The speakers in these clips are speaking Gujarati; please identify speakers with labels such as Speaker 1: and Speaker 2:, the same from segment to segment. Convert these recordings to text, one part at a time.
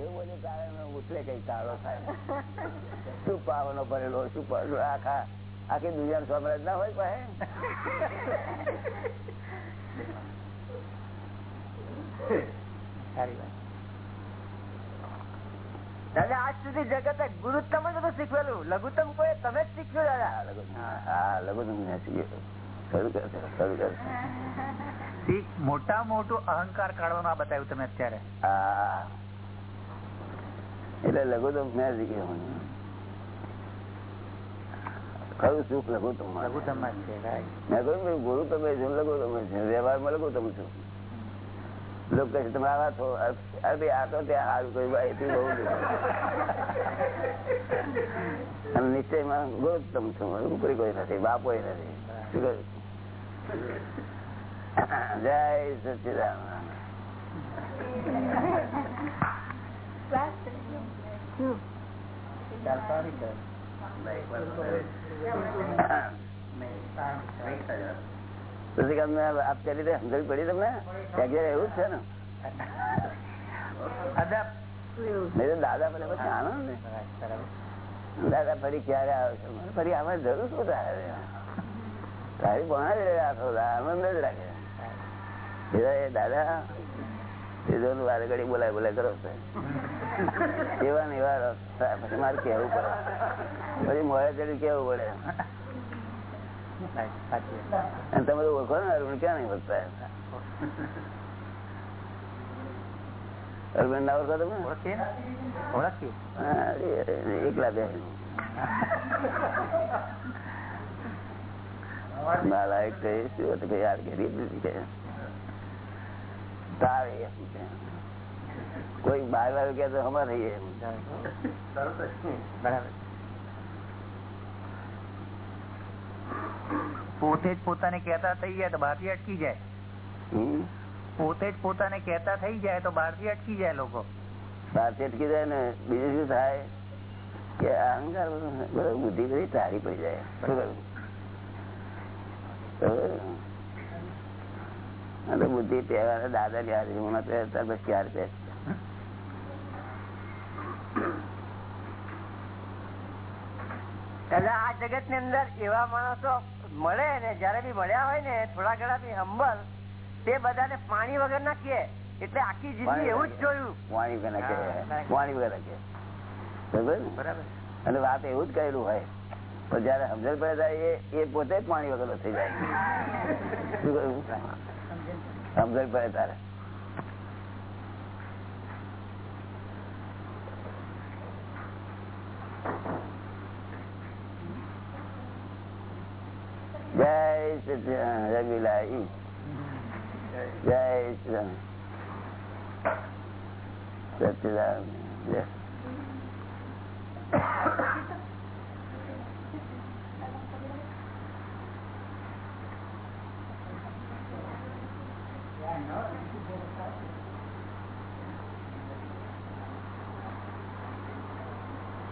Speaker 1: જે બોલે તારે ઉછલે કઈ તાળો થાય. શું પાવનો ભરેલો શું આખા આખી દુનિયા સ્વરાજ ના હોય પાસે?
Speaker 2: સારી વાત.
Speaker 3: દાદા આજ સુધી જગત ગુરુત્તમ જ બધું શીખવેલું. લઘુત્તમ કોઈ તમે જ શીખ્યું દાદા?
Speaker 1: હા, લઘુ- હા લઘુ તમને શીખ્યો.
Speaker 2: મોટા મોટું અહંકાર કાઢવાનું આ બતાવ્યું તમે અત્યારે.
Speaker 1: હા. એટલે લઘુત્તમ તો મેં ખરું સુખ
Speaker 2: લઘુત્તમ
Speaker 1: કહ્યું ગુરુ તમે છો લઘુ તમે છે? વ્યવહારમાં લઘુ તમે લોકો કહે તમે આવા છો અરે ભાઈ આ તો ત્યાં સારું કહ્યું ભાઈ બહુ અને નિશ્ચયમાં ગુરુત્તમ છું. ઉપરી કોઈ નથી બાપો નથી. શું કહ્યું? જય સચિદાન સમજણ પડી તમને ત્યાં એવું જ છે ને? દાદા પેલા પછી આનંદ ને દાદા. ફરી ક્યારે આવશે ફરી આમાં જરૂર શું તારે તારી પણ જ રાખો આનંદ જ રાખે બીજા એ દાદા સીધો વારે ઘડી બોલાય બોલાય કરો એવા ને એવા પછી મારે કેવું પડે પછી મોડા ચડી કેવું પડે. તમે તો ઓળખો ને ક્યાં નહીં વધતા અરવિંદ ના ઓળખો તમે
Speaker 2: ને?
Speaker 1: એકલા બે નાલાયક કહે શું હતું કે યાર કે રીત તારે એમ કે. કોઈ બહાર વાળું કે તો હમણાં રહીએ એમ.
Speaker 2: બરાબર પોતે જ પોતાને કહેતા થઈ જાય તો બહારથી અટકી જાય
Speaker 1: હમ?
Speaker 2: પોતે જ પોતાને કહેતા થઈ જાય તો બહારથી અટકી જાય લોકો
Speaker 1: સાથે અટકી જાય ને બીજું શું થાય કે આ અહંકાર બધો બધો બુદ્ધિ બધી તારી પડી જાય શું કહ્યું? હવે આ તો બુદ્ધિ પહેલા દાદા ની હાજરીમાં પહેરતા બસ ક્યારે પહેર
Speaker 3: દાદા આ જગતની અંદર એવા માણસો મળે ને જયારે બી મળ્યા હોય ને થોડા ઘણા બી હંબલ તે બધાને પાણી વગર ના કે એટલે આખી જિંદગી એવું જ જોયું.
Speaker 1: પાણી વગર કે પાણી વગર કે બરાબર. અને વાત એવું જ કહેલું હોય. પણ જયારે સમજણ પડે જાય એ પોતે જ પાણી વગર થઈ જાય. સમજણ પડે. તારે જય રવિલાઈ જય શ્રી સચિદાન જય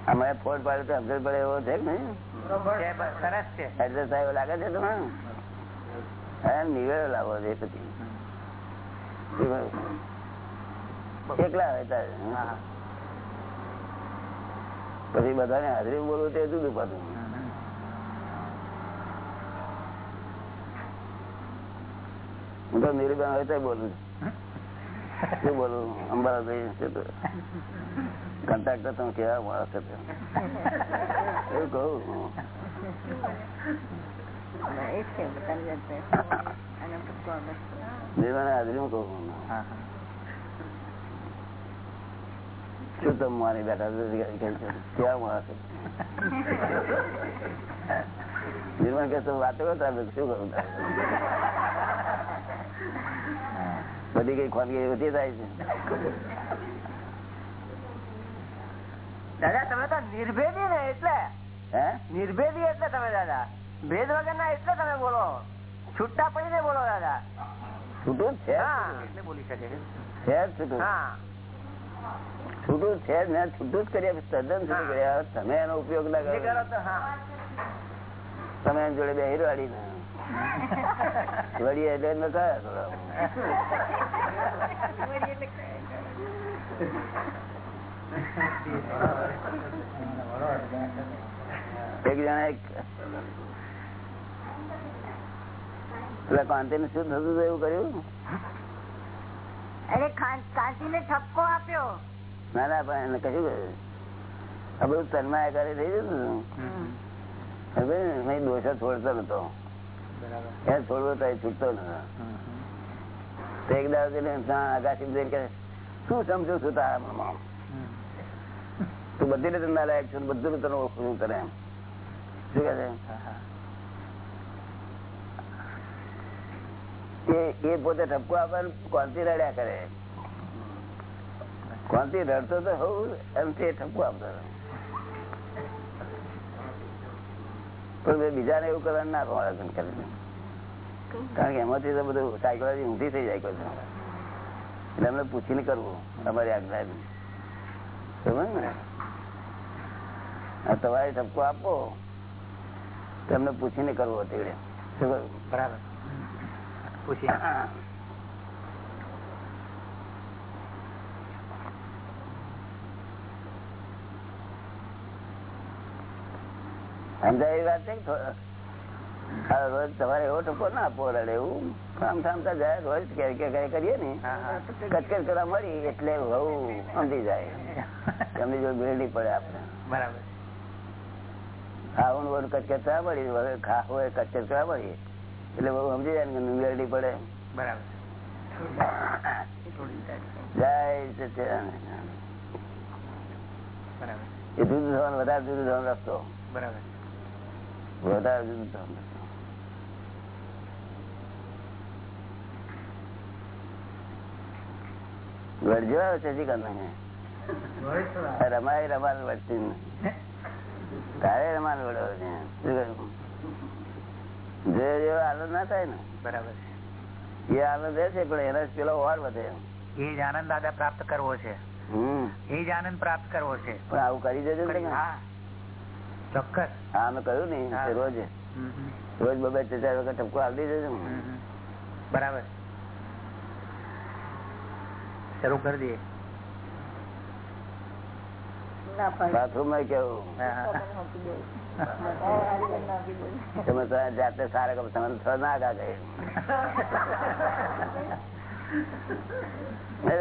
Speaker 1: અમારે ફોડ પાડે તો અફઝલ પડે એવો છે
Speaker 2: છે, સરસ છે.
Speaker 1: લાગે છે તમે હા નિવેડો લાવો છે પછી એકલા હોય તારે.
Speaker 2: હા.
Speaker 1: પછી બધાને હાજરી બોલવું તે જુદું પાછું હું તો નિરૂબેન હોય તો બોલું. શું બોલું? છે તો. કન્ટ્રાક્ટર તમે કેવા માણસ છે એવું કહું. શું બેઠા? નિર્માણ કે વાતો કરતા શું કરું બધી કઈ ખોટગી ઓછી થાય છે
Speaker 3: દાદા તમે તો નિર્ભેદી ને એટલે
Speaker 1: હે
Speaker 3: નિર્ભેદી એટલે તમે દાદા ભેદ વગર ના એટલે તમે બોલો. છૂટા પડીને બોલો દાદા.
Speaker 1: છૂટું જ છે?
Speaker 3: હા.
Speaker 2: એટલે બોલી શકે છે.
Speaker 1: છૂટું.
Speaker 3: હા.
Speaker 1: છૂટું છે ને છૂટું જ કરીએ તદ્દન છૂટું
Speaker 3: હા.
Speaker 1: તમે એનો ઉપયોગ ના
Speaker 3: કરો.
Speaker 1: તમે એમ જોડે બે હિરવાડી ને વળી એટલે ન કયા એક જણા એક પેલા કાંતિ ને શું થતું હતું એવું કર્યું?
Speaker 4: અરે કાંતિ ને ઠપકો આપ્યો.
Speaker 1: ના ના પણ એને કશું આ બધું તન્માયા કરે થઈ જતું હવે દોષો છોડતો નતો. એ છોડવો તો છૂટતો નતો. તો એક દાડો આકાશી જઈને કહે શું સમજો છું તારા તું બધી રીતે નાલાયક છું બધું તને ઓળખું છું તને એમ. શું કે છે? એ એ પોતે ઠપકો આપવાનું કોણથી રડ્યા કરે? કોણથી રડતો તો હોઉં એમ તે ઠપકો આપતો પણ બીજાને એવું કરવાનું ના કરે કારણ કે એમાંથી તો બધું સાયકોલોજી ઊંધી થઈ જાય કોઈ એટલે એમને પૂછીને કરવું અમારી આજ્ઞા સમજ ને? તમારે ઠપકો આપો, તો એમને પૂછીને કરવો તેડે.
Speaker 2: બરાબર. પૂછી
Speaker 1: સમજાય વાત છે રોજ તમારે એવો ટકો ના આપવો રડે એવું. આમ થામતા જાય રોજ કે કે કે કરીએ ને.
Speaker 2: હા, હા.
Speaker 1: કચકચ કરવા મળી એટલે બહુ સમજી જાય. એમની જો બેરડી પડે આપણે
Speaker 2: બરાબર.
Speaker 1: ખાવાનું કચકચ કરવા મળી. હવે ખા હોય કચકચ કરવા મળી. એટલે બહુ સમજી જાય ને બેરડી પડે.
Speaker 2: બરાબર.
Speaker 1: જય એ જુદું થવાનું વધારે જુદું થવાનો રસ્તો
Speaker 2: બરાબર.
Speaker 1: વધારે જુદું થવાનું રસ્તો વળજો છે શી કરવાનું રમાય રમાલ વડતી. તારે રમાલ વડો? છે શું કહ્યું? જે જેવો આનંદ ના થાય ને.
Speaker 2: બરાબર
Speaker 1: એ આનંદ છે પણ એના પેલો ઓર વધે.
Speaker 2: એ જ આનંદ દાદા પ્રાપ્ત કરવો છે. એ જ આનંદ પ્રાપ્ત કરવો છે.
Speaker 1: પણ આવું કરી દેજો
Speaker 2: હા. ચોક્કસ.
Speaker 1: હા અમે કહ્યું ને રોજ. રોજ બબે ચાર વખત ટપકો આપી દેજો.
Speaker 2: બરાબર. શરૂ કરી દઈએ.
Speaker 4: પણ
Speaker 1: બાથરૂમમાં કેવું જાતે સારા કમ તમે તો ના આગા ગયે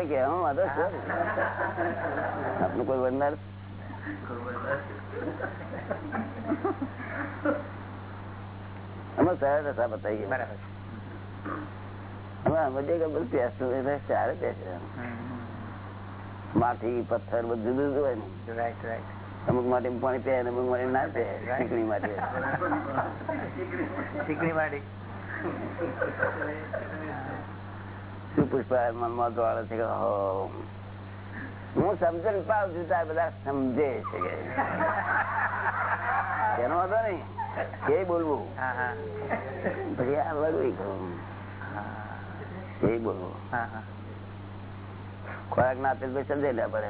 Speaker 1: કે હું વાંધો આપનું કોઈ વંદનાર અમે સરળ રસા બતાવીએ
Speaker 2: બરાબર.
Speaker 1: અમે સમજીએ કે બધું પેસું એટલે સારે પેસે માટી પથ્થર બધું જુદું હોય ને.
Speaker 2: રાઈટ રાઈટ
Speaker 1: અમુક માટે પાણી પીએ અમુક માટે ના પીએ ચીકણી માટે.
Speaker 2: ચીકણી માટે.
Speaker 1: શું પુષ્પા મનમાં છે કે હું. સમજણ પાવ બધા સમજે છે કે. એનો વાંધો નહીં. એ બોલવું. પછી આ વળવું કહું. એ બોલવું. ખોરાક ના આપે સમજે લે પડે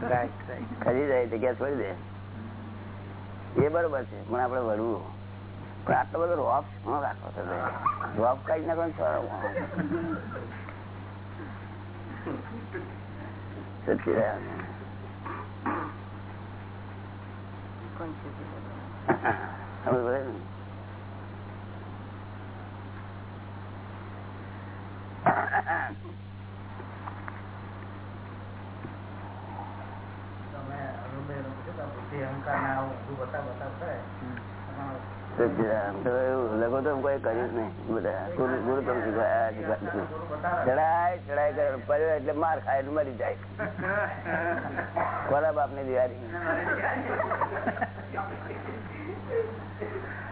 Speaker 1: ખરી જાય જગ્યા છોડી દે. એ બરોબર છે પણ આપડે વળવું. પણ આટલો બધો રોફ શું રાખો રોફ કઈ નાખો ને. સમજ પડે ને? સચ્ચિદાનંદ. તો એવું માર ખાય મરી જાય.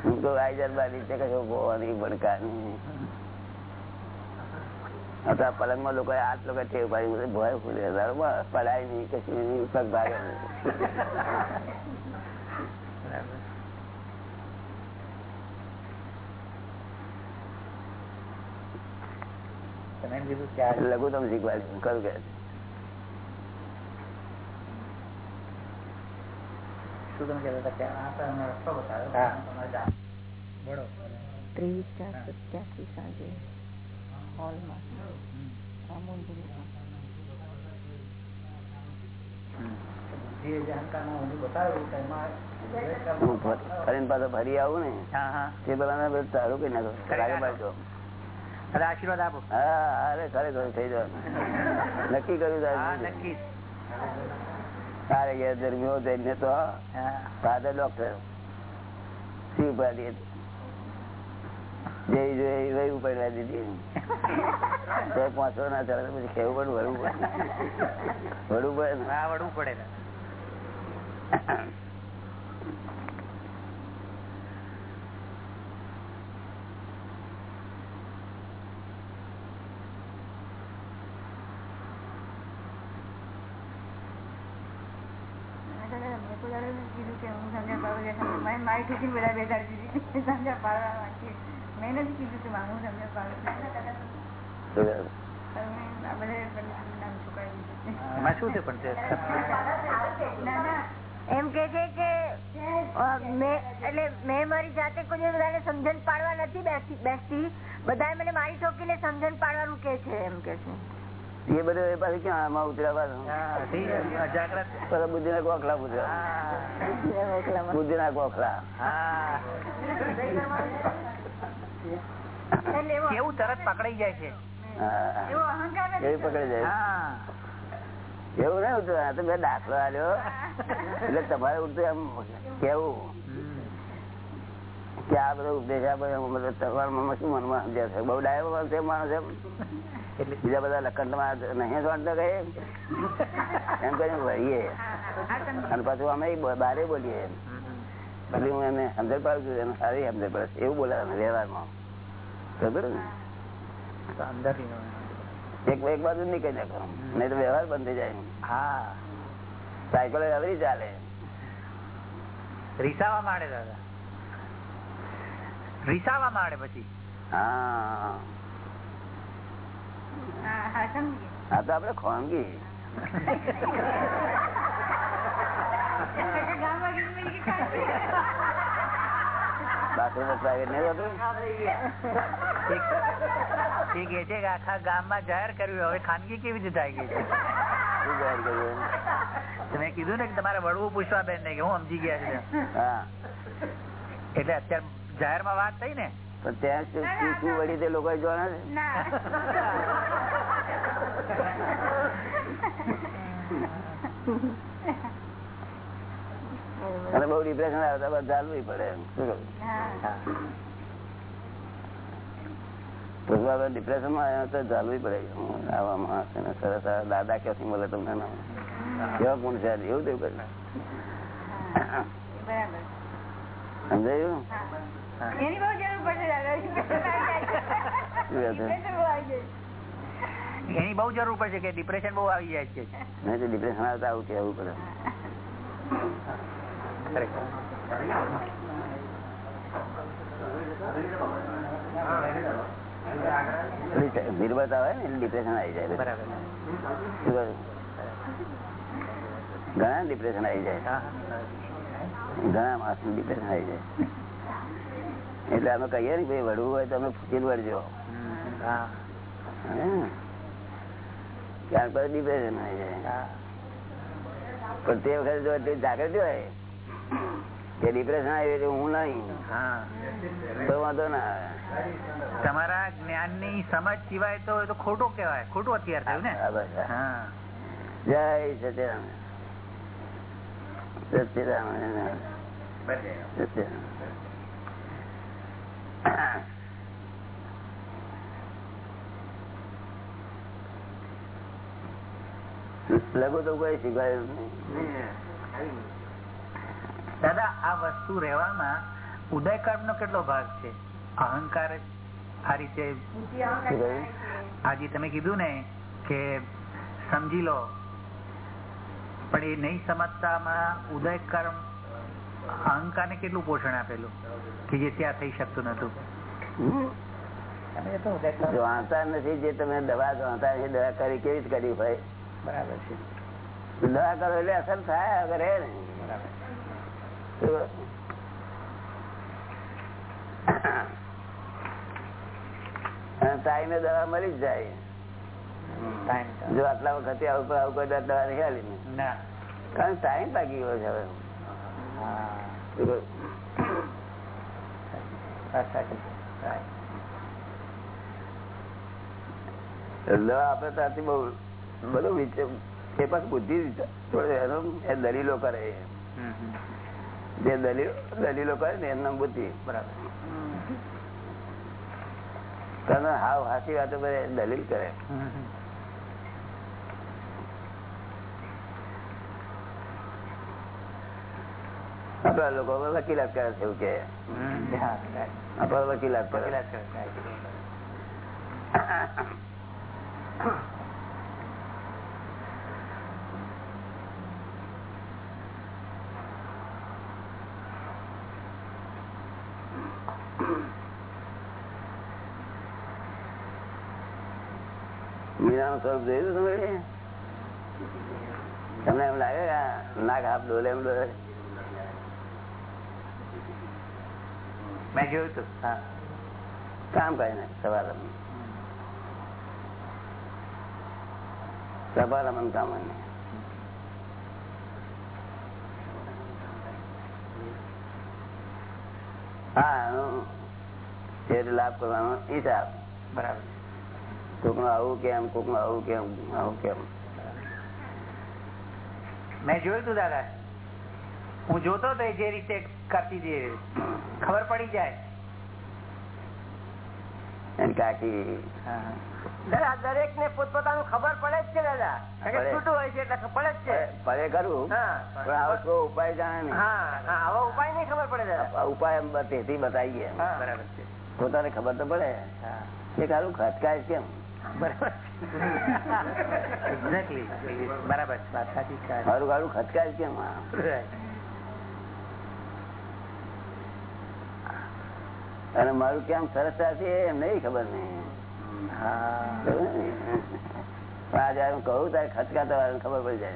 Speaker 1: હું તો આઈજર બારી છે, કશો ભોવાની ભડકાની અથવા પલંગમાં લોકો આઠ લોકો ટેવ પાડી, ભય ફૂલે પડાય નહીં, કશું પગ ભાગે નહીં.
Speaker 2: બરાબર તમે કીધું કે
Speaker 1: લઘુત્તમ શીખવાડ્યું કયું કે?
Speaker 2: શું તમે કહેતા હતા
Speaker 4: ત્રેવીસ ચાર સત્યાસી સાંજે હોલમાં
Speaker 1: ફર- આવું ને?
Speaker 2: હા હા.
Speaker 1: તે પેલા બધું સારું કઈ નાખો.
Speaker 2: આશીર્વાદ આપો.
Speaker 1: હા અરે ખરેખર થઈ જાય નક્કી કર્યું
Speaker 2: નક્કી.
Speaker 1: તારે ઘેર દરમિયો જઈને તો ફાધર ડોક્ટર શિવ પાડી જે જોઈએ રહ્યું ઉપાડવા દીધી. તો પહોંચો ના ચાલે પછી ખેવું પણ વળવું પડે. વળવું પડે
Speaker 2: વળવું પડે. ને.
Speaker 4: બધા બેસાડી દીધી સમજણ પાડવા માંગી મેં નથી કીધું તું મારું સમજણ પાડું આ બધે નામ ચુકાવી દીધું
Speaker 2: એમાં શું છે પણ તે
Speaker 4: ના ના.
Speaker 5: એમ કે છે કે મેં એટલે મેં મારી જાતે કોઈ બધાને સમજણ પાડવા નથી બેસતી બેસતી. બધાએ મને મારી ઠોકીને સમજણ પાડવાનું કે છે એમ કે છે.
Speaker 1: એ બધું એ પાસે ક્યાં? આમાં ઉતર્યા. બુદ્ધિ ના ગોખલા પૂછ્યા બુદ્ધિ ના ગોખલા
Speaker 2: કેવું તરત પકડાઈ જાય છે.
Speaker 4: એવો
Speaker 1: એવી પકડી જાય.
Speaker 2: હા.
Speaker 1: એવું નહીં ઉતર્યું તો મેં દાખલો આવ્યો એટલે તમારે ઉતર એમ કેવું. કે આ બધો ઉપદેશ આ બધો મતલબ તમારા મનમાં શું મનમાં સમજ્યા છે બહુ ડાયો માણસ છે માણસ એમ. બીજા બધા લખનમાં નહીં જાણતા કહે એમ કરીને વળીએ. અને પાછું અમે બારે બોલીએ. પછી હું એને સમજણ પાડું છું એને સારી સમજણ પડે એવું બોલાવે વ્યવહારમાં. ખબર ને? એક એક બાજુ નીકળી નાખો નહીં તો વ્યવહાર બંધ થઈ જાય.
Speaker 2: હા.
Speaker 1: સાયકલ અવરી ચાલે.
Speaker 2: રીસાવા માંડે દાદા. રીસાવા માંડે પછી.
Speaker 1: હા.
Speaker 4: હા
Speaker 1: તો આપડે ખોનગી.
Speaker 4: ગામમાં ગીત મિલકી ખાતી.
Speaker 1: બાથરૂમ પ્રાઇવેટ નહીં હોતું?
Speaker 2: એ છે કે આખા ગામમાં જાહેર કર્યું હવે ખાનગી કેવી રીતે થાય ગઈ છે?
Speaker 1: જાહેર કર્યું?
Speaker 2: કીધું ને કે તમારે વળવું પૂછવા બેન ને કે હું સમજી ગયા છે.
Speaker 1: હા.
Speaker 2: એટલે અત્યારે જાહેરમાં વાત થઈ ને?
Speaker 1: પણ ત્યાં શું વળી તે લોકો જોવાના છે અને બહુ ડિપ્રેશન આવતા બધા ચાલવું પડે એમ. શું ડિપ્રેશનમાં આવ્યા તો ચાલવું પડે. આવા માણસ ને સરસ દાદા ક્યાંથી મળે તમને ના કેવા ગુણ છે એવું કરે. સમજાયું.
Speaker 4: એની બહુ જરૂર પડશે.
Speaker 2: એની બહુ જરૂર પડશે કે ડિપ્રેશન બહુ આવી જાય છે.
Speaker 1: નહીં તો ડિપ્રેશન આવે પડે ને ડિપ્રેશન આવી જાય.
Speaker 2: બરાબર.
Speaker 1: શું ઘણા ડિપ્રેશન આવી જાય.
Speaker 2: હા
Speaker 1: ઘણા માણસ ડિપ્રેશન આવી જાય. એટલે અમે કહીએ ને ભાઈ વળવું હોય તો અમે ફૂકીને વળજો. ત્યાર પછી ડિપ્રેશન હોય
Speaker 2: છે.
Speaker 1: પણ તે વખતે જો તે જાગૃતિ હોય કે ડિપ્રેશન આવે એટલે હું નહીં. તો વાંધો ના આવે.
Speaker 2: તમારા જ્ઞાનની સમજ સિવાય તો એ તો ખોટું કહેવાય. ખોટું અત્યારે થયું ને?
Speaker 1: જય સત્યરામ સત્યરામ સચિદાનંદ. લઘુ તો કોઈ શીખવાયું
Speaker 2: દાદા આ વસ્તુ રહેવામાં ઉદયકર્મ નો કેટલો ભાગ છે? અહંકાર આ રીતે? આજે તમે કીધું ને કે સમજી લો. પણ એ નહીં સમજતામાં ઉદય કર્મ અહંકાર ને કેટલું પોષણ આપેલું? કે જે ત્યાં થઈ શકતું નતું
Speaker 1: હમ? નથી જે તમે દવા વાંચતા છે દવા કરી કેવી રીતે કરી હોય?
Speaker 2: બરાબર છે.
Speaker 1: દવા કરો એટલે અસર થાય કરે ને. ટાઈમે દવા મળી જ જાય. જો આટલા વખતે આવું આવું કોઈ દવા નહીં ના. કારણ ટાઈમ પાકી ગયો છે હવે. આપડે ત્યાંથી બઉ બધું વિચાર બુદ્ધિ એનો એ દલીલો કરે. જે દલીલો દલીલો કરે ને એમના બુદ્ધિ.
Speaker 2: બરાબર.
Speaker 1: તને હાવ હાસી વાતો કરે દલીલ કરે. આપડા લોકો વકીલાત કરે છે એવું કે આપડા વકીલાત કરે. મીરાનું સ્વરૂપ જોયું તમે તમને એમ લાગે નાક હાફ ડોલે એમ ડોલે?
Speaker 2: મેં જોયું હતું
Speaker 1: કામ કરે ને સવારે સવારે મન કામ હા લાભ કરવાનો હિસાબ
Speaker 2: બરાબર.
Speaker 1: કોકનું આવું કેમ કોકનું આવું કેમ આવું કેમ
Speaker 2: મેં જોયું તું દાદા. હું જોતો હતો જે રીતે કરતી હતી ખબર પડી જાય.
Speaker 1: એની કાકી
Speaker 3: દાદા દરેક ને પોતપોતાનું ખબર પડે જ છે દાદા. છૂટું હોય છે એટલે પડે જ છે.
Speaker 1: પડે
Speaker 3: ખરું.
Speaker 1: પણ આવો ઉપાય જાણે
Speaker 3: આવો ઉપાય નહીં ખબર પડે દાદા.
Speaker 1: ઉપાય તેથી બતાવીએ.
Speaker 3: હા.
Speaker 2: બરાબર છે.
Speaker 1: પોતાને ખબર તો પડે.
Speaker 2: હા.
Speaker 1: કે કારું ખટકાય કેમ?
Speaker 2: બરાબર બરાબર સાચી
Speaker 1: ખટકાય કેમ આ?
Speaker 2: Right.
Speaker 1: અને મારું કેમ સરસ છે એમ નહીં ખબર નહીં આ જયારે હું કહું ત્યારે ખટકાતા વાળાને ખબર પડી જાય.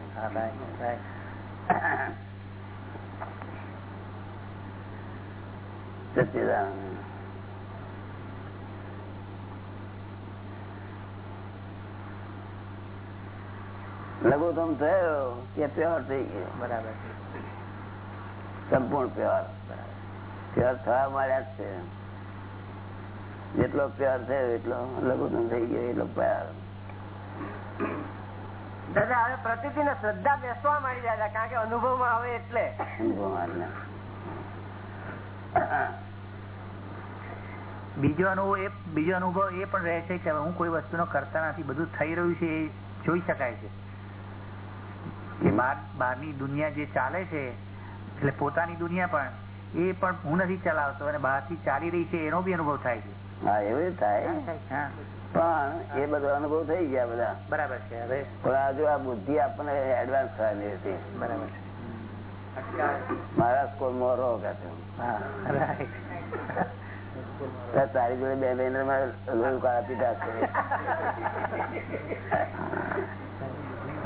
Speaker 1: લઘુત્તમ થયો કે પ્યોર થઈ ગયો?
Speaker 2: બરાબર.
Speaker 1: સંપૂર્ણ પ્યોર. પ્યોર થવા મળ્યા જ છે. જેટલો પ્યાર થયો એટલો લઘુત્તમ થઈ ગયો એટલો પ્યાર.
Speaker 3: દાદા હવે પ્રતિદિન શ્રદ્ધા બેસવા માંડી દાદા કારણ કે અનુભવમાં આવે એટલે.
Speaker 2: બીજો અનુભવ એ બીજો અનુભવ એ પણ રહે છે કે હું કોઈ વસ્તુનો કરતા નથી. બધું થઈ રહ્યું છે એ જોઈ શકાય છે. કે બહાર બહારની દુનિયા જે ચાલે છે એટલે પોતાની દુનિયા પણ એ પણ હું નથી ચલાવતો અને બહારથી ચાલી રહી છે એનો બી અનુભવ થાય છે.
Speaker 1: હા એવું થાય. પણ એ બધો અનુભવ થઈ ગયા બધા.
Speaker 2: બરાબર છે હવે?
Speaker 1: પણ હજુ આ બુદ્ધિ આપણને એડવાન્સ થવાની હતી.
Speaker 2: બરાબર છે.
Speaker 1: મારા સ્કૂલ કે તો તારી જોડે બે બહેનો લોહી કાળા પીતા છે.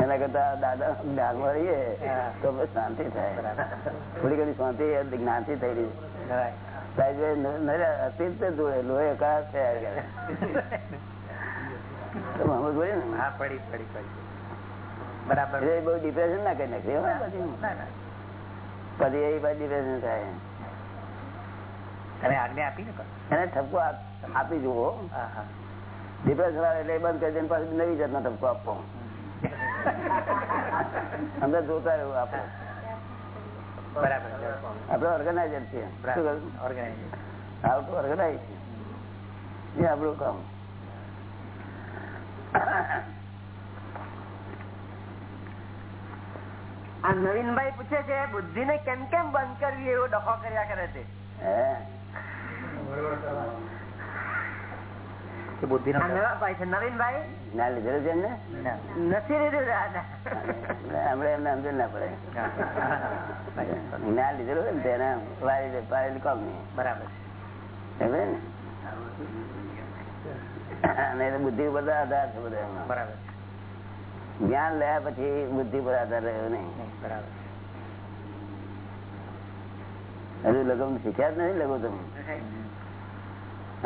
Speaker 1: એના કરતા દાદા જ્ઞાનમાં રહીએ તો શાંતિ થાય. થોડી ઘણી શાંતિ જ્ઞાનથી થઈ રહી. જોડે લોહી થયા
Speaker 2: હા પડી પડી પડી. બરાબર.
Speaker 1: બહુ ડિપ્રેશન ના કરી નાખે પછી. એ બાજુ ડિપ્રેશન થાય.
Speaker 2: તમે આજ્ઞા આપી ને
Speaker 1: એને ઠપકો આપી જુઓ. ડિપ્રેશન આવે એટલે બંધ કરી દે પાછું નવી જાતનો ઠપકો આપવો અંદર જોતા રહેવું આપણે આપણે ઓર્ગેનાઇઝર છીએ. કહ્યું?
Speaker 2: ઓર્ગેનાઇઝ
Speaker 1: એ આપણું કામ.
Speaker 3: આ નવીનભાઈ પૂછે છે બુદ્ધિ ને કેમ કેમ બંધ કરવી એવો ડખો કર્યા કરે છે.
Speaker 1: હે?
Speaker 2: કે
Speaker 3: નવીનભાઈ
Speaker 1: ના લીધેલું છે એમને?
Speaker 3: નથી લીધું દાદા
Speaker 1: એમને સમજ ના પડે. ના લીધેલું ને તેને વાળી પાડેલી કામ નહીં.
Speaker 2: બરાબર
Speaker 1: ને? અને એ તો બુદ્ધિ ઉપર આધાર છે બધા
Speaker 2: બરાબર
Speaker 1: જ્ઞાન લયા પછી બુદ્ધિ પર આધાર રહ્યો નહીં.
Speaker 2: બરાબર
Speaker 1: હજુ લગમ શીખ્યા જ નથી લઘુ તમે?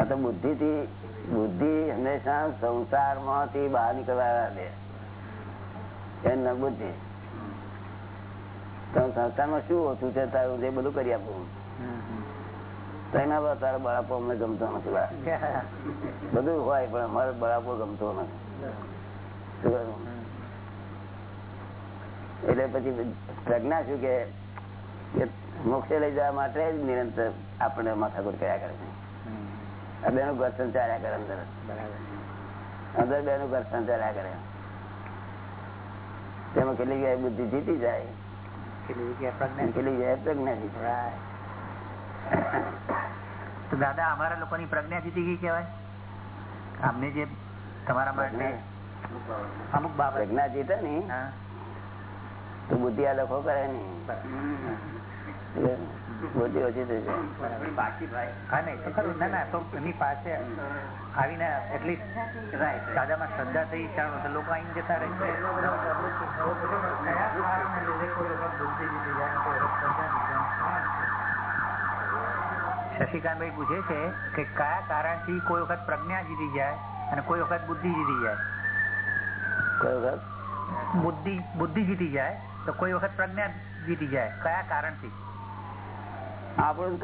Speaker 1: આ તો બુદ્ધિ થી બુદ્ધિ હંમેશા સંસારમાંથી બહાર નીકળવા દે એમ બુદ્ધિ. તો શું ઓછું છે તારું? બધું કરી આપું. તેના પર તારો બળાપો અમને ગમતો નથી બધું હોય, પણ અમારો બળાપો ગમતો નથી? એટલે પછી પ્રજ્ઞા શું કે મોક્ષે લઈ જવા માટે જ નિરંતર આપણે માથાકૂટ કર્યા કરે છે. બેનું ઘર સંચાર્યા કરે અંદર. અંદર બેનું ઘર સંચાર્યા કરે. તેમાં કેટલી જાય બુદ્ધિ જીતી જાય? કેટલી જાય પ્રજ્ઞા જીતી
Speaker 2: દાદા અમારા લોકોની પ્રજ્ઞા જીતી ગઈ કેવાય અમને જે તમારા માટે અમુક બાબત
Speaker 1: પ્રજ્ઞા જીતે ને તો બુદ્ધિ આ લખો કરે નહીં. બુદ્ધિ ઓછી થઈ જાય.
Speaker 2: હા નહીં ખરું ના ના તો એની પાસે આવીને એટલીસ્ટ દાદામાં શ્રદ્ધા થઈ ચાલો લોકો આવીને જતા રહે. શશિકાંતભાઈ પૂછે છે કે કયા કારણથી કોઈ વખત પ્રજ્ઞા જીતી જાય અને કોઈ વખત બુદ્ધિ જીતી જાય?
Speaker 1: કોઈ વખત?
Speaker 2: બુદ્ધિ બુદ્ધિ જીતી જાય તો કોઈ વખત પ્રજ્ઞા જીતી જાય? કયા કારણથી?
Speaker 1: આપણું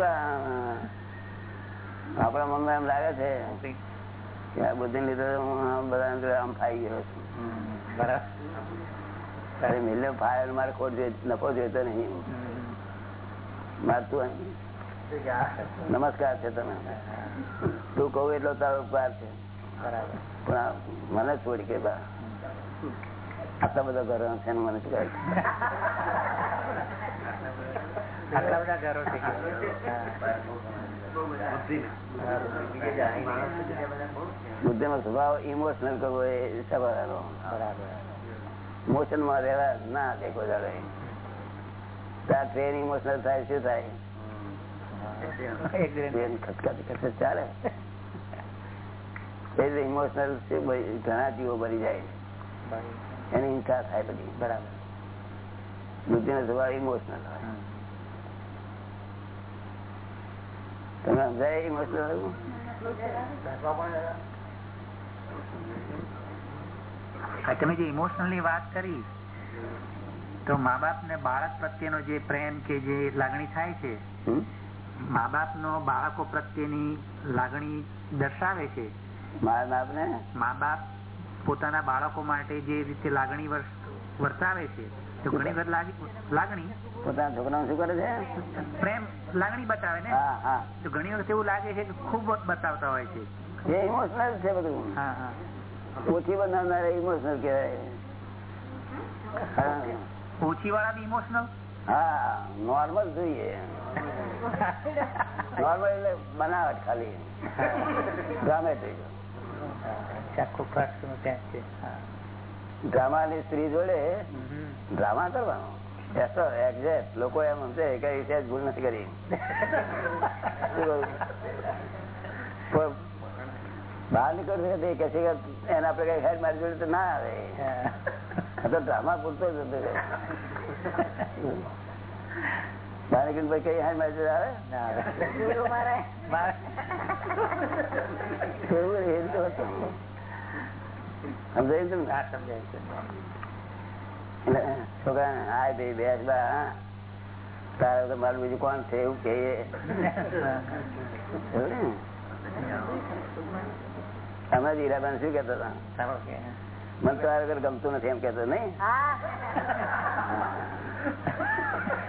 Speaker 1: આપણા મનમાં એમ લાગે છે કે આ બુદ્ધિ લીધે હું આમ ફાઈ ગયો છું. બરાબર મિલ્યો ફાયર મારે ખોટ જોઈ, નફો જોઈતો નહીં. મારતું. નમસ્કાર છે તમે. તું કહું એટલો તારો ઉપકાર છે. પણ મને છોડી કે બા. આટલા બધા ઘર છે મને શું કહે
Speaker 2: આટલા બધા ઘરો છે.
Speaker 1: બુદ્ધિ નો સ્વભાવ ઇમોશનલ કરવો એ સવાલો મોશનમાં રહેવા ના તે કોઈ ત્યાં ટ્રેન ઇમોશનલ થાય શું થાય? ટ્રેન ચાલે. એટલે ઇમોશનલ ઘણા જીવો ભરી જાય. એની હિંસા થાય બધી.
Speaker 2: બરાબર.
Speaker 1: બુદ્ધિ નો સ્વભાવ ઇમોશનલ હોય. તમે સમજાય એ
Speaker 2: આ તમે જે ઇમોશનલી વાત કરી તો મા બાપ ને બાળક પ્રત્યેનો જે પ્રેમ કે જે લાગણી થાય છે મા બાપ નો બાળકો પ્રત્યેની લાગણી દર્શાવે છે.
Speaker 1: મારા બાપ ને
Speaker 2: મા બાપ પોતાના બાળકો માટે જે રીતે લાગણી વર્તાવે છે તો ઘણી વખત લાગણી
Speaker 1: પોતાના છોકરા શું કરે છે?
Speaker 2: પ્રેમ લાગણી બતાવે ને?
Speaker 1: હા હા.
Speaker 2: તો ઘણી વખત એવું લાગે છે કે ખૂબ બતાવતા હોય છે.
Speaker 1: એ ઇમોશનલ છે બધું.
Speaker 2: હા હા.
Speaker 1: ઓછી બનાવનારા ઇમોશનલ કહેવાય.
Speaker 2: ઓછી વાળા બી ઇમોશનલ
Speaker 1: હા નોર્મલ જોઈએ. નોર્મલ એટલે બનાવટ ખાલી.
Speaker 2: ત્યાં છે. હા.
Speaker 1: ડ્રામાની સ્ત્રી જોડે ડ્રામા કરવાનો. લોકો એમ સમજે કે એ ભૂલ નથી કરી બહાર નીકળશે તે કે છે એના આપણે કઈ હેડ મારી જોડે તો ના આવે તો ડ્રામા પૂરતો જ હતો બહાર નીકળીને ભાઈ કઈ હેડ મારી જોડે આવે
Speaker 2: ના આવે.
Speaker 1: સમજાયું?
Speaker 2: સમજાય
Speaker 1: છોકરા હાય ભાઈ બેસ બા હા. તો મારું બીજું કોણ છે એવું કહીએ. અમે જ હીરાબાન શું કેતા હતા? મને તો આગળ ગમતું નથી એમ કેતો નઈ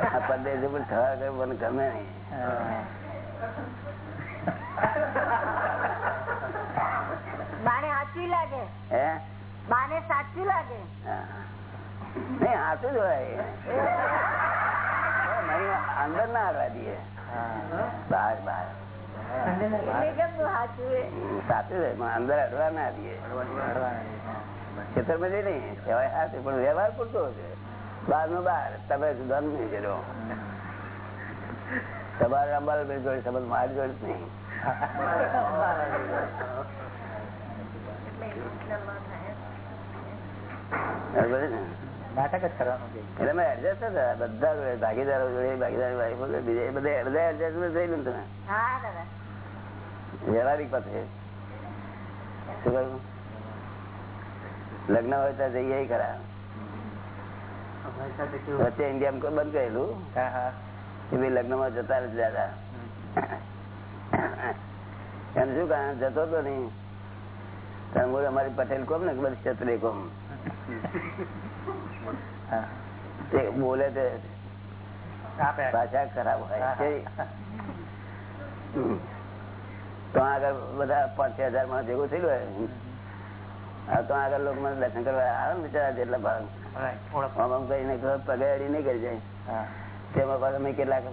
Speaker 1: આ પરદેશ પણ થવા મને ગમે
Speaker 2: નઈ
Speaker 5: બાને સાચી લાગે.
Speaker 1: હે?
Speaker 5: બાને સાચી લાગે.
Speaker 1: હા. નહીં હાથું જ હોય અંદર ના હારવા દઈએ. બહાર બહાર
Speaker 5: સાચું
Speaker 1: પણ અંદર અડવા ના દઈએ. ખેતરમાં જઈ નહીં કહેવાય હાથે પણ વ્યવહાર પૂરતો છે. બહાર નો બહાર તમે ધન નહીં કર્યો. તમારે અંબાલાભાઈ જોડે સંબંધ મારી જોડે નહીં. બરાબર ને?
Speaker 2: નાટક જ કરવાનું
Speaker 1: એટલે મેં એડજસ્ટ બધા જોડે ભાગીદારો જોડે ભાગીદારી વાઈફો બીજા બધા બધા એડજસ્ટમેન્ટ થઈ ગયું તમે? વ્યવહારિક પાસે. શું કહ્યું? લગ્ન હોય ત્યાં જઈએ ખરા. વચ્ચે ઇન્ડિયા બંધ કરેલું? કે ભાઈ લગ્નમાં જતા નથી દાદા. એમ શું કારણ? જતો તો નહીં. તમે બોલે અમારી પટેલ કોમ ને બધી ક્ષત્રિય કોમ. તે બોલે તે ભાષા ખરાબ હોય તો આગળ બધા પાંચ છ હજારમાં ભેગું થયેલું હોય. તો આગળ લોકો મને દર્શન કરવા આવે બિચારા જેટલા ભાગ આમ નહીં કરી જાય. તેમાં પાછા મેં કેટલાક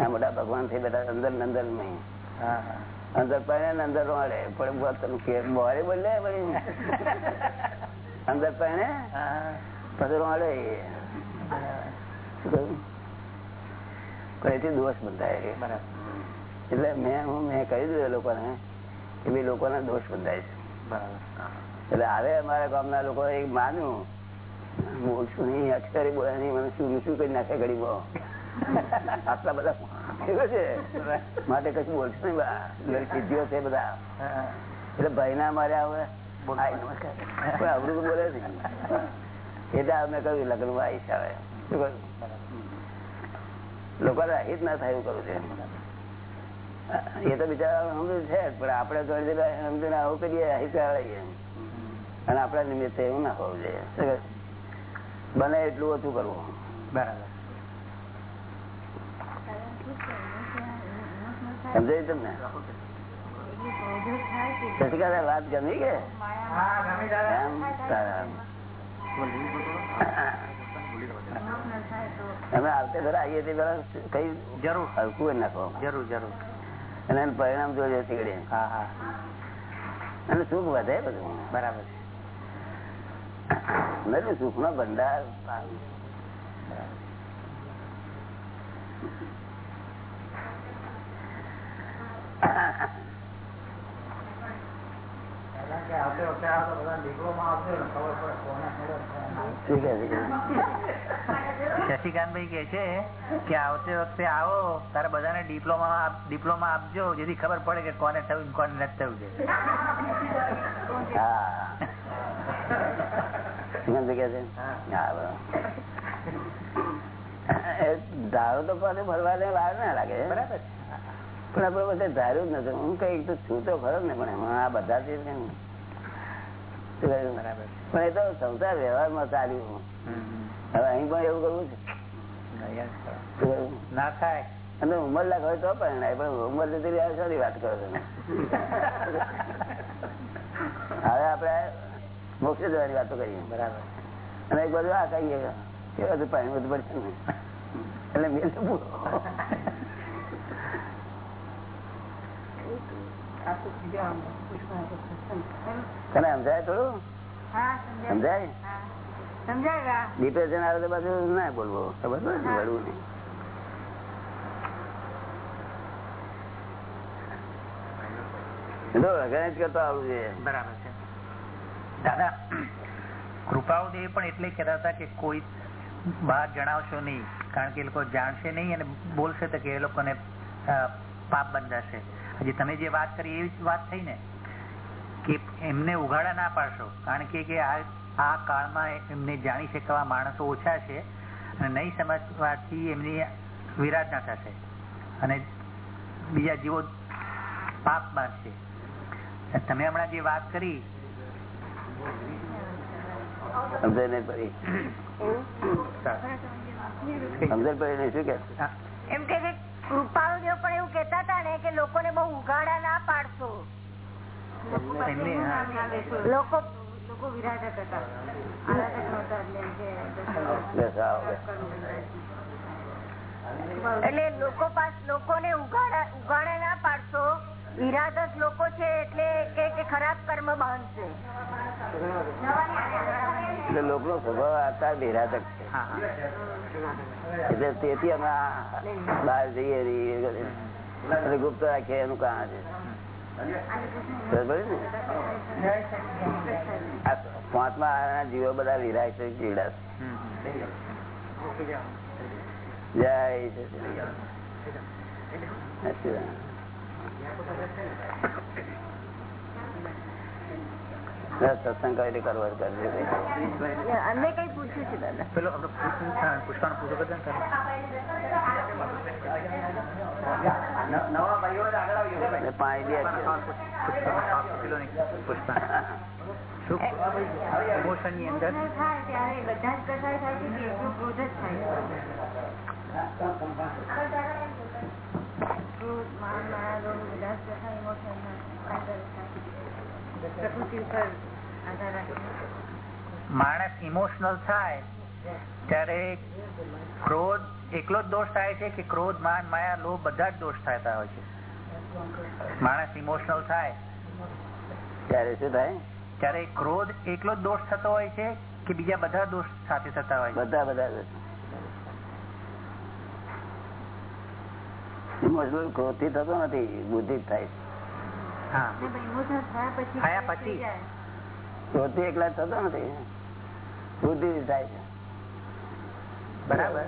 Speaker 1: આ મોટા ભગવાનથી બધા અંદર અંદર નહીં.
Speaker 2: હા, હા.
Speaker 1: અંદર પડે ને અંદર રોડે પણ બોલે બોલે અંદર પહેણે? પધરો શું એથી દોષ બંધાય એટલે મેં હું મેં કહી દીધું લોકોને કે ભાઈ લોકોના દોષ બંધાય છે. એટલે આવે અમારા ગામના લોકો એ માન્યું બોલશું નહીં અક્ષરે બોલે નહીં મને શું શું કરી નાખે ગરીબો આટલા બધા છે. માટે કશું બોલશું નહીં બા. સિદ્ધિઓ છે બધા. એટલે ભાઈ ના મારે આવે
Speaker 2: બોલ.
Speaker 1: હાય, નમસ્કાર કોઈ અવરું બોલે એટલે અમે કહ્યું લગ્નમાં આવીશ આવે લોકો રાહિત ના થાય એવું કરું છે એ તો બિચારા સમજુ છે પણ આપણે સમજીને આવું કરીએ રાહિત કરાવીએ અને આપણા નિમિત્તે એવું ના હોવું જોઈએ બને એટલું ઓછું કરવું
Speaker 2: બરાબર
Speaker 1: સમજાય તમને વાત ગમી કે? અમે આવતે ઘરે આવીએ તે પેલા કઈ
Speaker 2: જરૂર.
Speaker 1: હલકું નાખો
Speaker 2: જરૂર જરૂર.
Speaker 1: અને એનું પરિણામ જોજો તીકડે
Speaker 2: હા હા.
Speaker 1: અને સુખ વધે બધું.
Speaker 2: બરાબર.
Speaker 1: નથી સુખ નો ભંડાર છે?
Speaker 2: શશિકાંતભાઈ કે છે કે આવતી વખતે આવો તારે બધાને ડિપ્લોમા ડિપ્લોમા આપજો જેથી ખબર પડે કે કોને થયું કોને નથી થયું છે.
Speaker 1: બરાબર. એ ધારો તો પાછું ભરવાને વાર ના લાગે.
Speaker 2: બરાબર.
Speaker 1: પણ આપડે બધે ધાર્યું જ નથી. હું કઈ તો છું તો ખરો ને પણ આ બધા જ છે ને. શું કહ્યું?
Speaker 2: બરાબર
Speaker 1: પણ એ તો સંસાર વ્યવહારમાં ચાલ્યું હવે અહીં પણ એવું કરવું છે.
Speaker 2: ના, થાય.
Speaker 1: અને ઉંમર લાખ હોય તો પરણાય પણ ઉંમર લીધી રહ્યા સારી વાત કરો તમે હવે આપડે મોક્ષ જવાની વાતો કરીએ.
Speaker 2: બરાબર.
Speaker 1: અને એક બધું આ કહીએ કે બધું બધું પડશે ને એટલે મેં તને સમજાય થોડું?
Speaker 2: બરાબર છે. દાદા કૃપાઓદેવ પણ એટલે કહેતા હતા કે કોઈ બહાર જણાવશો નહીં, કારણ કે એ લોકો જાણશે નહીં અને બોલશે તો કે એ લોકોને પાપ બંધાશે. હજી તમે જે વાત કરી એવી વાત થઈ ને કે એમને ઉઘાડા ના પાડશો. કારણ કે કે આ આ કાળમાં એમને જાણી શકવા માણસો ઓછા છે અને નહીં સમજવાથી એમની વિરાધના થશે. અને બીજા જીવો પાપ બાંધશે તમે હમણાં જે વાત કરી
Speaker 1: સમજાય નહીં પડી. સમજણ પડી નહીં શું કે?
Speaker 5: એમ કે છે, ઉઘાડા ના પાડશો. લોકો
Speaker 4: લોકો હતા. એટલે
Speaker 5: લોકો ઉઘાડા ઉઘાડા ના પાડશો. વિરાધક લોકો છે એટલે કે ખરાબ કર્મ બાંધશે.
Speaker 1: એટલે લોકનો સ્વભાવ આકાર નિરાધક છે. એટલે તેથી અમે બહાર જઈએ એટલે ગુપ્ત રાખીએ એનું કારણ છે પાંચમા જીવો બધા વિરાય છે
Speaker 2: હમ.
Speaker 1: જય. સત્સંગ કઈ રીતે કરવો એ કરજે.
Speaker 5: અમે કઈ પૂછ્યું છે દાદા
Speaker 2: પેલો આપણે પૂછ- હા, પુષ્પાનું પૂછો બધા ને તારે.
Speaker 1: અને પાણી દે છે.
Speaker 2: પુષ્પા, પેલો નહીં, પુષ્પા. શું ઇમોશન ની અંદર
Speaker 4: emotional થાય ત્યારે બધા જ કસાય થાય છે કે એટલું ક્રોધ જ થાય ક્રોધ, માન, માયા, લોભ બધા જ કસાય emotion ના આધારે થાય. પ્રકૃતિ ઉપર આધાર રાખીને
Speaker 2: માણસ ઇમોશનલ થાય ત્યારે ક્રોધ એકલો જ દોષ થાય છે કે ક્રોધ માન માયા લોભ બધા જ દોષ થતા હોય છે. માણસ ઇમોશનલ થાય.
Speaker 1: ત્યારે શું થાય?
Speaker 2: ત્યારે ક્રોધ એકલો જ દોષ થતો હોય છે કે બીજા બધા દોષ સાથે થતા હોય છે.
Speaker 1: બધા બધા ઇમોશનલ ક્રોધથી થતો નથી બુદ્ધિ થાય
Speaker 2: હા.
Speaker 4: emotional થયા પછી
Speaker 2: થયા પછી.
Speaker 4: થઈ જાય.
Speaker 1: ક્રોધ થી એકલા જ થતો નથી બુદ્ધિ થી થાય છે
Speaker 2: બરાબર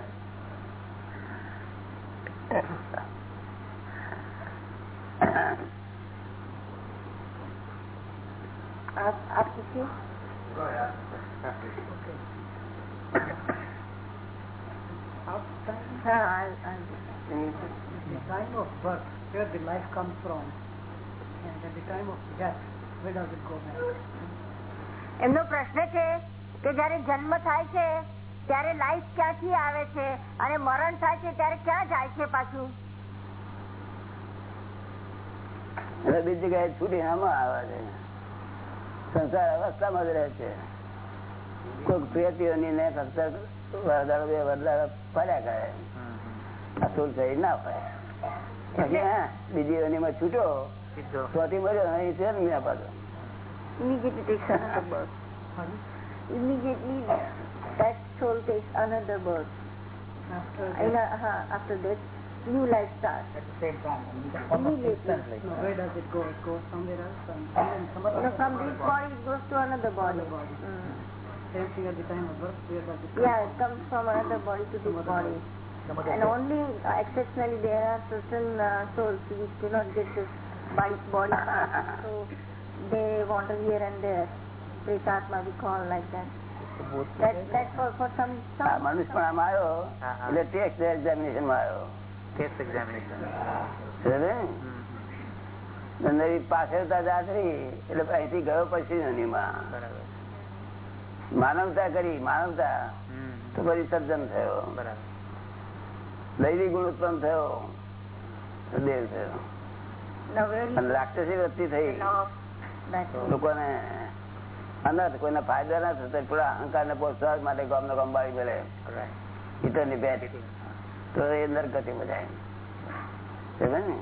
Speaker 5: આપ આપ પૂછ્યું હા I'll- I'll do that.
Speaker 6: the time of birth, where the life comes from, and at the time of death, where does it go back?
Speaker 5: એમનો પ્રશ્ન છે કે જયારે જન્મ થાય છે ત્યારે લાઈફ ક્યાંથી આવે છે અને મરણ થાય છે ત્યારે ક્યાં જાય છે પાછું?
Speaker 1: એટલે બીજી જગ્યાએ છૂટી આમાં આવે છે. સંસાર અવસ્થામાં જ રહે છે. કોઈક પ્રેતીઓની ને ફક્ત વરદાડો બે વરદાડો ફર્યા કરે. અસુલ શરીર ના ફરે પછી હા બીજી
Speaker 2: સીધો
Speaker 1: ચોથી મળ્યો અહીં છે ને મેં પાછો.
Speaker 5: Immediately takes another birth immediately that soul takes another birth.
Speaker 6: After
Speaker 5: In
Speaker 6: death,
Speaker 5: a, uh, after death new life starts.
Speaker 2: At the same time
Speaker 5: Immediately.
Speaker 6: no, where does it go? It goes somewhere else, and, and then some other
Speaker 5: you know, from this body. it goes to another body.
Speaker 6: Another body.
Speaker 5: Mm.
Speaker 6: Same thing at the time of birth, where does it go?
Speaker 5: yeah it comes from another body to this body. and only uh, exceptionally there are certain uh, souls which do not get this body, body. So they wander here and there Pretatma we call like that. that that for, for some some
Speaker 1: મનુષ્ય પણ આમાં આવ્યો. એટલે ટેસ્ટ એક્ઝામિનેશનમાં આવ્યો.
Speaker 2: Test examination.
Speaker 1: સમજે ને? નવી જાત રહી એટલે અહીંથી ગયો પછી નદીમાં. માનવતા કરી માનવતા. તો પછી સર્જન થયો.
Speaker 2: બરાબર.
Speaker 1: દૈવી ગુણ ઉત્પન્ન થયો. દેવ થયો. રાક્ષસી વૃત્તિ થઈ. લોકોને અનર્થ કોઈને ફાયદો ના થતો થોડા અહંકાર ને પ્રોત્સાહન માટે ગામનો ગામ ગંબાવી મળે
Speaker 2: right.
Speaker 1: ઈતરની ભેટ તો એ નરગતિ સમજે ને?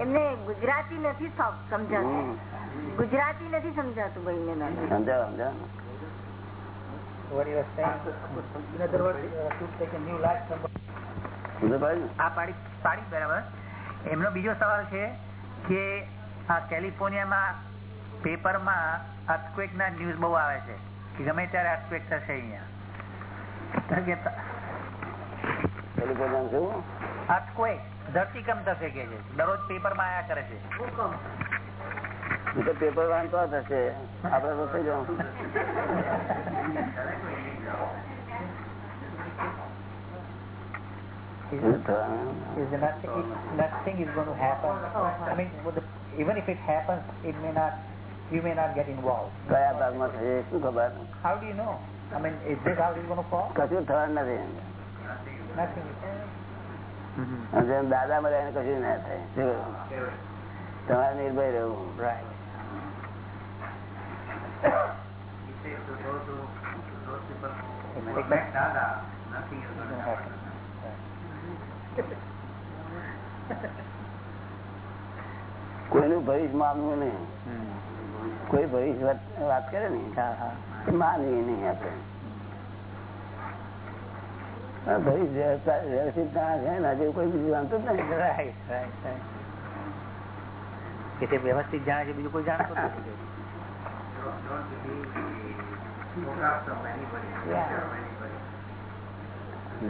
Speaker 5: એમને ગુજરાતી નથી સમજાતું. ગુજરાતી નથી સમજાતું દાદા.
Speaker 1: સમજાવો સમજાવો. ને?
Speaker 2: એમનો બીજો સવાલ છે કે આ કેલિફોર્નિયામાં પેપરમાં અર્થક્વેક ના ન્યૂઝ બહુ આવે છે કે ગમે ત્યારે અર્થક્વેક થશે અહીંયા. અર્થક્વેક ધરતીકંપ થશે કે છે. દરરોજ પેપરમાં આયા કરે છે.
Speaker 1: તો પેપર વાંચતો થશે આપડે તો થઈ જવું
Speaker 2: is, nothing is going to happen. I mean, the, even if it happens, it may not, you may not get involved.
Speaker 1: કયા ભાગમાં થશે શું ખબર
Speaker 2: How do you know? I mean, is this how it's going to fall?
Speaker 1: કશું થવાનું નથી
Speaker 2: Nothing.
Speaker 1: અને જેમ દાદા મળે એને કશું ના થાય શું? તમારે નિર્ભય રહેવું
Speaker 2: Right. Expect nothing is going to happen.
Speaker 1: કોઈનું ભવિષ્ય માનવું નહીં. કોઈ ભવિષ્ય વાત કરે ને માનવી નહીં આપણે. ભવિષ્ય વ્યવસ્થિત ના છે ને હજુ કોઈ બીજું જાણતું જ.
Speaker 2: કે તે વ્યવસ્થિત જાણે છે બીજું કોઈ જાણતું નથી.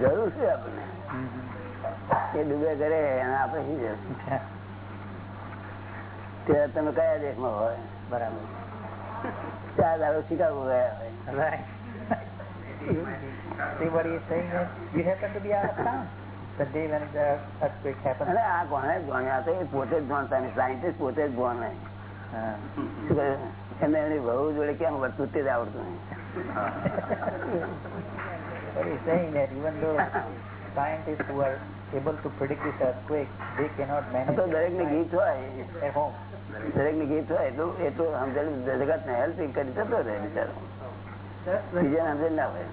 Speaker 1: જરૂર છે આપણે એ ડૂબે કરે આપડે શું જરૂર? ત્યારે તમે કયા દેશમાં હોય
Speaker 2: બરાબર
Speaker 1: ચાર દાડો શિકાગો ગયા હોય
Speaker 2: Right. See what he is saying is, you happen to be out of town the day when the earthquake happened.
Speaker 1: અને આ કોને જાણ્યા તો એ પોતે જ જાણતા નહીં સાયન્ટિસ્ટ પોતે જ કહ્યું? એમને એની વહુ જોડે કેમ વર્તું તે જ આવડતું નહીં દરેકની ગીત હોય
Speaker 2: at home.
Speaker 1: દરેક ની ગીત હોય એટલું એટલું સમજેલું જગત ને હેલ્પ કરી જતો રહે બિચારો
Speaker 6: That's the
Speaker 1: બીજા સમજે ના હોય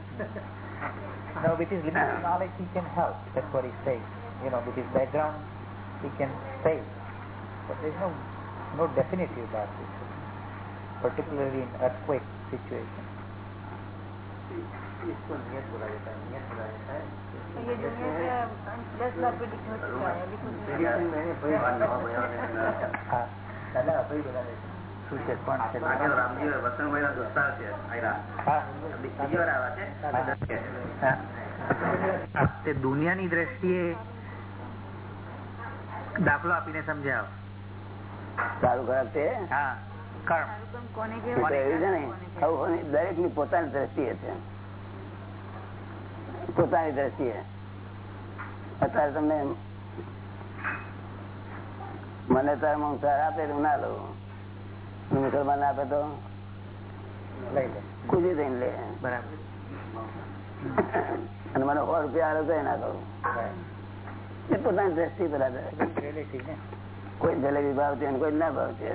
Speaker 2: No, with his limited knowledge, he can help. That's what he's saying. You know, with his background, he can say. But there's no no definitive about this, particularly in earthquake situation.
Speaker 5: ये दुनिया से दस बार प्रिडिक्ट हो चुका है अभी कुछ
Speaker 2: હા દાદા શું છે કોણ છે હા. હા. તે દુનિયાની દ્રષ્ટિએ દાખલો આપીને સમજાવો.
Speaker 1: સારું ખરાબ છે
Speaker 2: હા.
Speaker 1: દરેકની પોતાની દ્રષ્ટિએ છે. પોતાની દ્રષ્ટિએ. અત્યારે તમને મને તાર મંસાર આપે તો ના લઉં મુસલમાન આપે તો ખુશી થઈને લે.
Speaker 2: બરાબર.
Speaker 1: અને મને સો રૂપિયા આવે તો ના કરું. એ પોતાની દ્રષ્ટિ બરાબર કોઈ જલેબી ભાવ છે અને કોઈ ના
Speaker 2: ભાવતી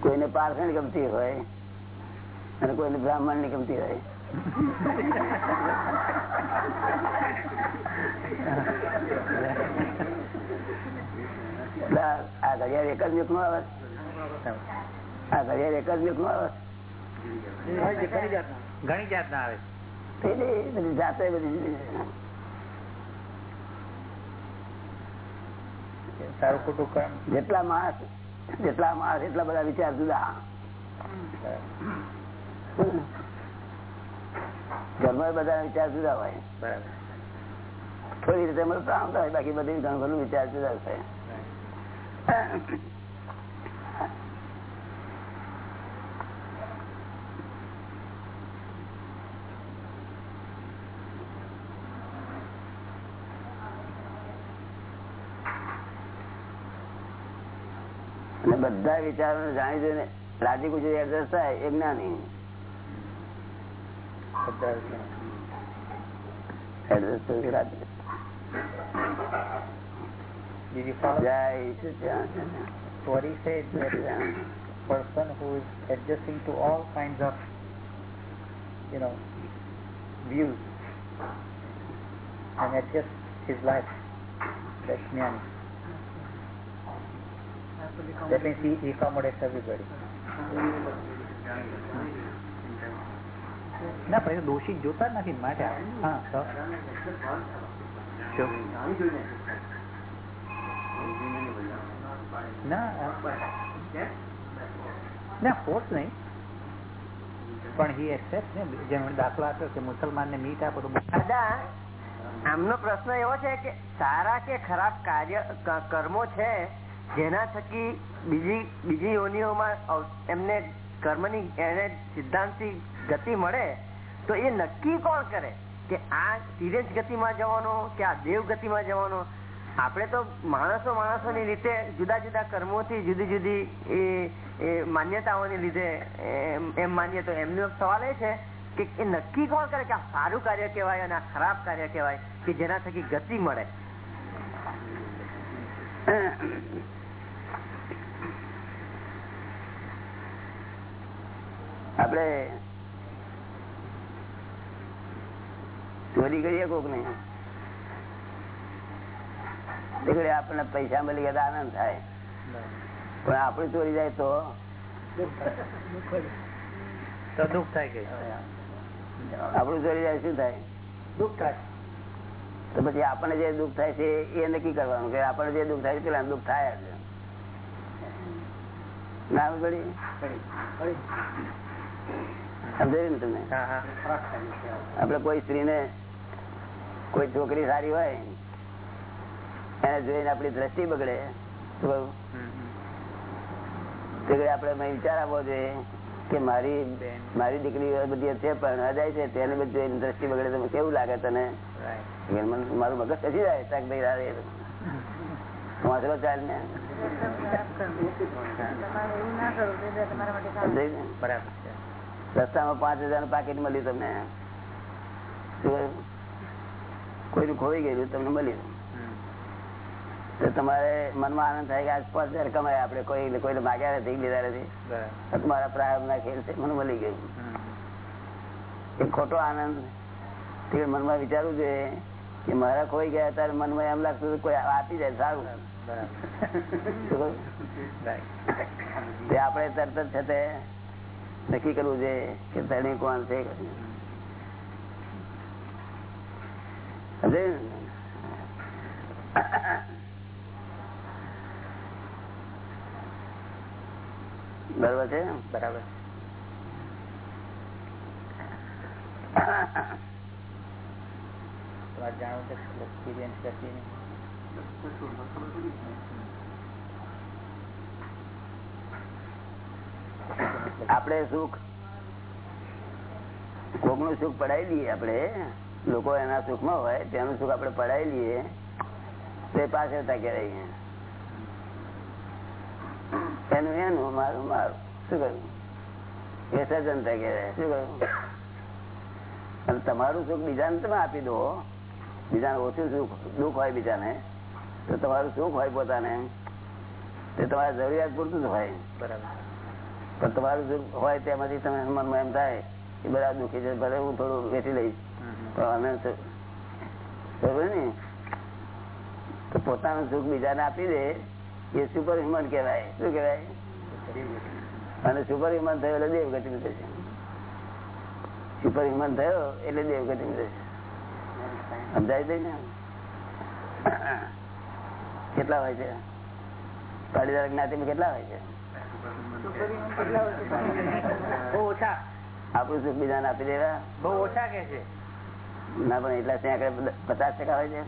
Speaker 1: કોઈને પારખણ ગમતી હોય અને કોઈને બ્રાહ્મણની ગમતી હોય. આ આ ઘડિયાળ એક જ યુગનું આવે? આ ઘડિયાળ એક જ યુગનું આવે?
Speaker 2: ઘણી જાતના આવે.
Speaker 1: બધી જાતે બધી
Speaker 2: સારું ખોટું કર્મ
Speaker 1: જેટલા માણસ જેટલા માણસ એટલા બધા વિચાર જુદા. ઘરમાં બધા વિચાર જુદા હોય.
Speaker 2: બરાબર.
Speaker 1: થોડી રીતે મળતા આવતા હોય બાકી બધી ઘણું ઘણું વિચાર જુદા થાય. અને બધા વિચારો જાણી જોઈને રાજી ગુજરી એડજસ્ટ થાય એ જ્ઞાની.
Speaker 2: He said that person who is adjusting to all kinds of you know views and adjust his life that's jnani that means he accommodates everybody ના, પણ દોષી જોતા નથી માટે. પણ હી એક્સેપ્ટ ને, જેમ દાખલો આપ્યો કે મુસલમાન ને મીટ આપો તો
Speaker 3: દાદા, આમનો પ્રશ્ન એવો છે કે સારા કે ખરાબ કાર્ય કર્મો છે, જેના થકી બીજી બીજી યોનિઓમાં એમને કર્મની એને સિદ્ધાંતથી ગતિ મળે, તો એ નક્કી કોણ કરે? કે આ તિર્યજ ગતિમાં જવાનો, કે આ દેવ ગતિમાં જવાનો? આપણે તો માણસો માણસોની રીતે જુદા જુદા કર્મોથી જુદી જુદી એ માન્યતાઓને લીધે એમ માનીએ તો એમનો સવાલ એ છે કે એ નક્કી કોણ કરે કે આ સારું કાર્ય કહેવાય અને આ ખરાબ કાર્ય કહેવાય, કે જેના થકી ગતિ મળે?
Speaker 1: આપડે ચોરી કરીએ કોક ને આપણને પૈસા મળી ગયા આનંદ થાય. પણ આપણે ચોરી જાય તો?
Speaker 2: દુઃખ થાય કે?
Speaker 1: આપણું ચોરી જાય શું થાય?
Speaker 6: દુઃખ થાય.
Speaker 1: તો પછી આપણને જે દુઃખ થાય છે એ નક્કી કરવાનું કે આપણને જે દુઃખ થાય છે પેલા દુઃખ થાય જ. ના પડી સમજાયું ને તમને?
Speaker 2: હા હા.
Speaker 1: આપડે કોઈ સ્ત્રીને કોઈ છોકરી સારી હોય એને જોઈને આપણી દ્રષ્ટિ બગડે આપણે વિચાર આપવો જોઈએ કે મારી મારી દીકરી બધી છે પણ અજાય છે તેને બધું દ્રષ્ટિ બગડે તો કેવું લાગે તને? મારું મગજ ખસી જાય? શાક ભાઈ રાડે વાંચલો ચાલ ને રસ્તામાં પાંચ હજારનું પાકીટ મળ્યું તમને? કોઈનું ખોઈ ગયેલું તમને મળ્યું તો તમારે મનમાં આનંદ થાય કે આજ પાંચ હજાર કમાય આપણે કોઈ કોઈને માગ્યા નથી લીધા નથી. મારા પ્રારંભ ના ખેલ છે મને મળી ગયું. એ ખોટો આનંદ તે મનમાં વિચારવું જોઈએ કે મારા ખોઈ ગયા ત્યારે મનમાં એમ લાગતું કોઈ આપી જાય સારું. તે આપણે તરત જ છે તે નક્કી કરવું જોઈએ કે તને કોણ છે સમજાયું ને? બરોબર છે?
Speaker 2: બરાબર. છે એક્સપિરિયન્સ કરતી
Speaker 1: આપણે સુખ કોક સુખ પડાવી દઈએ આપણે. લોકો એના સુખમાં હોય તેનું સુખ આપણે પડાવી લઈએ તો એ પાછળતા કહેવાય એનું એનું મારું મારું. શું કહ્યું? એ સજ્જનતા કહેવાય શું કહ્યું? અને તમારું સુખ બીજાને તમે આપી દો. બીજાને ઓછું સુખ દુઃખ હોય બીજાને તો તમારું સુખ હોય પોતાને. તે તમારે જરૂરિયાત પૂરતું જ હોય.
Speaker 2: બરાબર.
Speaker 1: પણ તમારું સુખ હોય તેમાંથી તમે મનમાં એમ થાય કે બધા દુઃખી છે ભલે હું થોડું વેચી લઈશ.
Speaker 2: હમ, હમ.
Speaker 1: અમે તો- ને? તો પોતાનું સુખ બીજાને આપી દે. એ સુપર હ્યુમન કહેવાય. શું કહેવાય? અને સુપર હ્યુમન થયો એટલે દેવગતિ થશે સુપર હ્યુમન થયો એટલે દેવગતિ થશે સમજાય દે ને? કેટલા હોય છે? પાટીદાર જ્ઞાતિમાં કેટલા હોય છે? આપણું સુખ બીજાને આપી દેવા.
Speaker 2: બહુ ઓછા કે છે.
Speaker 1: ના, પણ એટલા ત્યાં પચાસ ટકા હોય છે.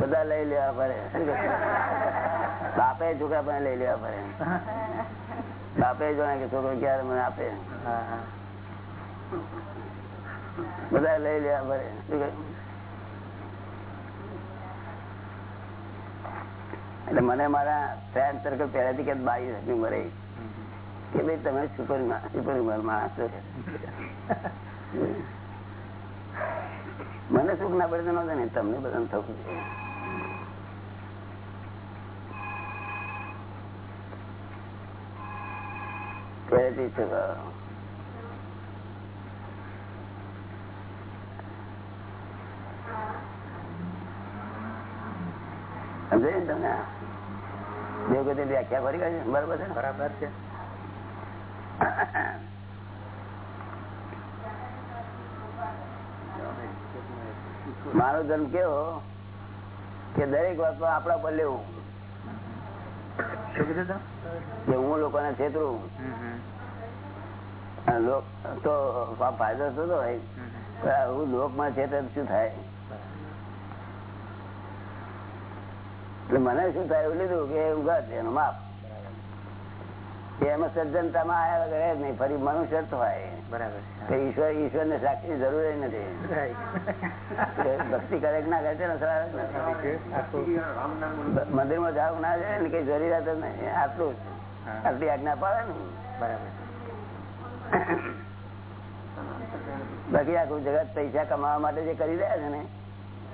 Speaker 1: બધા લઈ લેવા પડે. શું કહે? બાપે છોકરા પણ લઈ લેવા પડે. બાપે જોડે કે છોકરો ક્યારે મને આપે.
Speaker 2: હા હા
Speaker 1: બધા લઈ લેવા પડે. શું કહે? એટલે મને મારા ફ્રેન્ડ સર્કલ પહેલાથી કે બાવીસ હતી ઉંમરે કે ભાઈ તમે સુપર સુપર માણસ મને સુખ ના પડે તો ને તમને બધાને થવું તમે છે. સમજાયું ને તમને દેવગતિ વ્યાખ્યા કરી બરાબર છે?
Speaker 2: બરાબર છે
Speaker 1: મારો ધર્મ કેવો? કે દરેક વાતમાં આપણા પર લેવું. કે હું લોકોને છેતરું. તો ફાયદો થતો હોય. હું લોક લોકમાં છેતર શું થાય? એટલે મને શું થાય એવું લીધું કે ઉગાત એનું માપ. કે એમાં સજ્જનતામાં આવ્યા વગર જ નહીં ફરી મનુષ્ય જ હોય.
Speaker 2: બરાબર.
Speaker 1: ઈશ્વર ઈશ્વર ને સાક્ષી જરૂર નથી. ભક્તિ કરે ના કરે તેનો સવાલ જ નથી. મંદિરમાં જાવ ના જાય ને કઈ જરૂરિયાત નહીં. આટલું આટલી આજ્ઞા પાડે ને.
Speaker 2: બરાબર.
Speaker 1: બાકી આખું જગત પૈસા કમાવા માટે જે કરી રહ્યા છે ને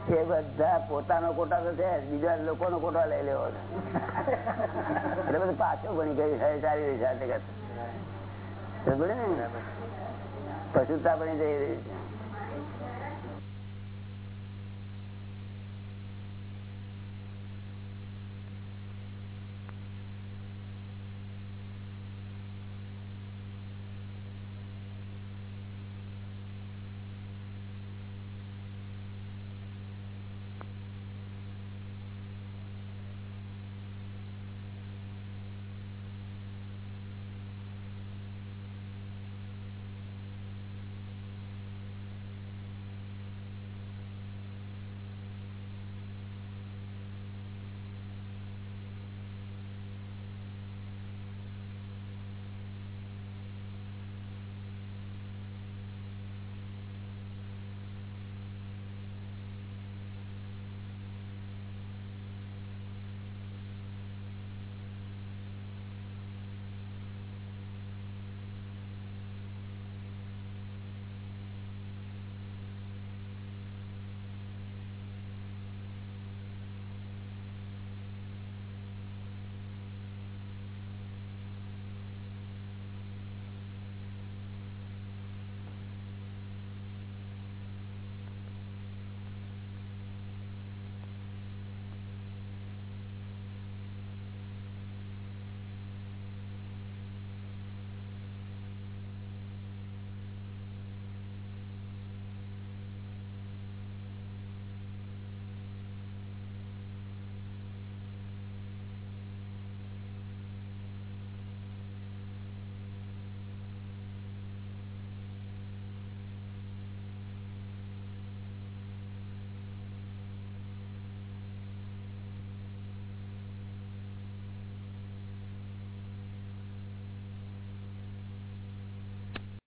Speaker 1: એ બધા પોતાનો કોટા તો છે બીજા લોકોનો કોટા લઈ લેવો એટલે બધું પાછું ભણી ગયું સારી રહી સાથે જગત પશુતા બની જઈ રહી છે.